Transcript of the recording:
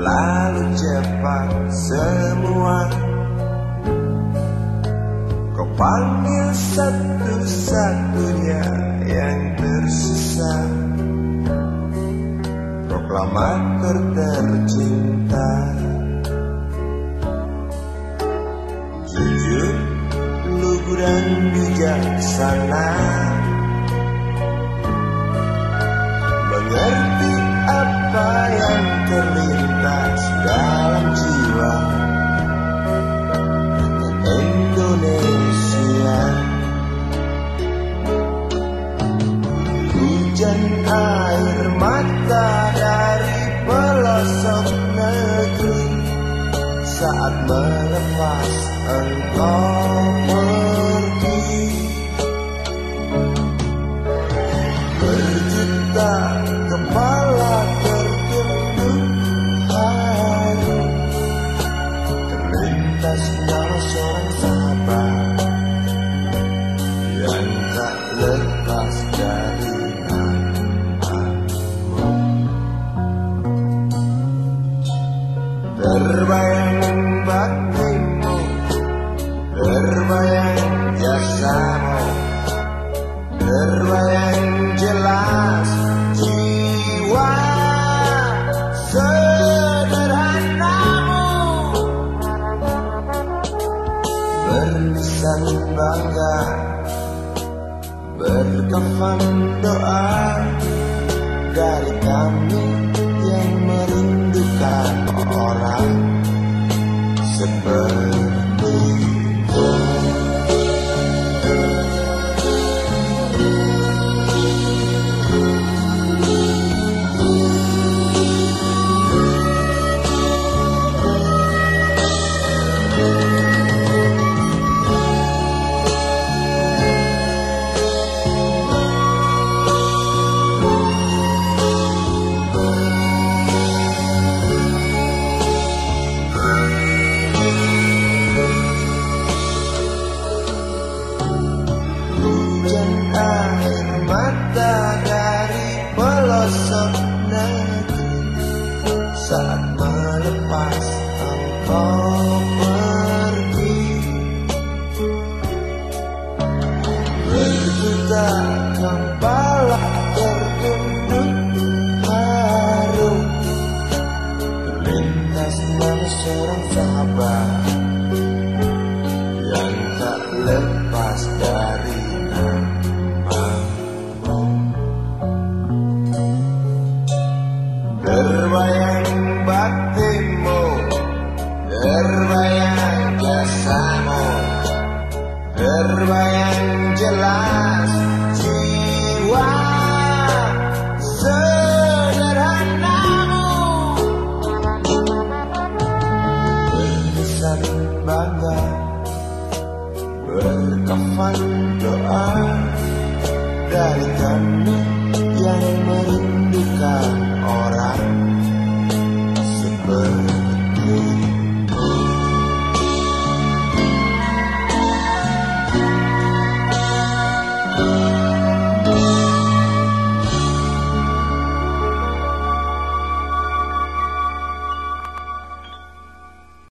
Berlalu cepat semua. Kau panggil satu-satunya yang tersisa. Proklamator tercinta Jujur, lugu dan bijaksana Hujan air mata dari pelosok negeri. Saat melepas engkau pergi Berjuta kepala tertunduk haru Terlintas nyawa seorang sahabat Yang Berlisan bangga Berkafan doa Dari kami yang merindukan orang Sepertimu Saat melepas engkau pergi. Berjuta kepala tertunduk haru Terlintas nama seorang sahabat yang tak lepas dari Berkesan bangga. Berkafan doa Dari kami yang merindukan orang Sepertimu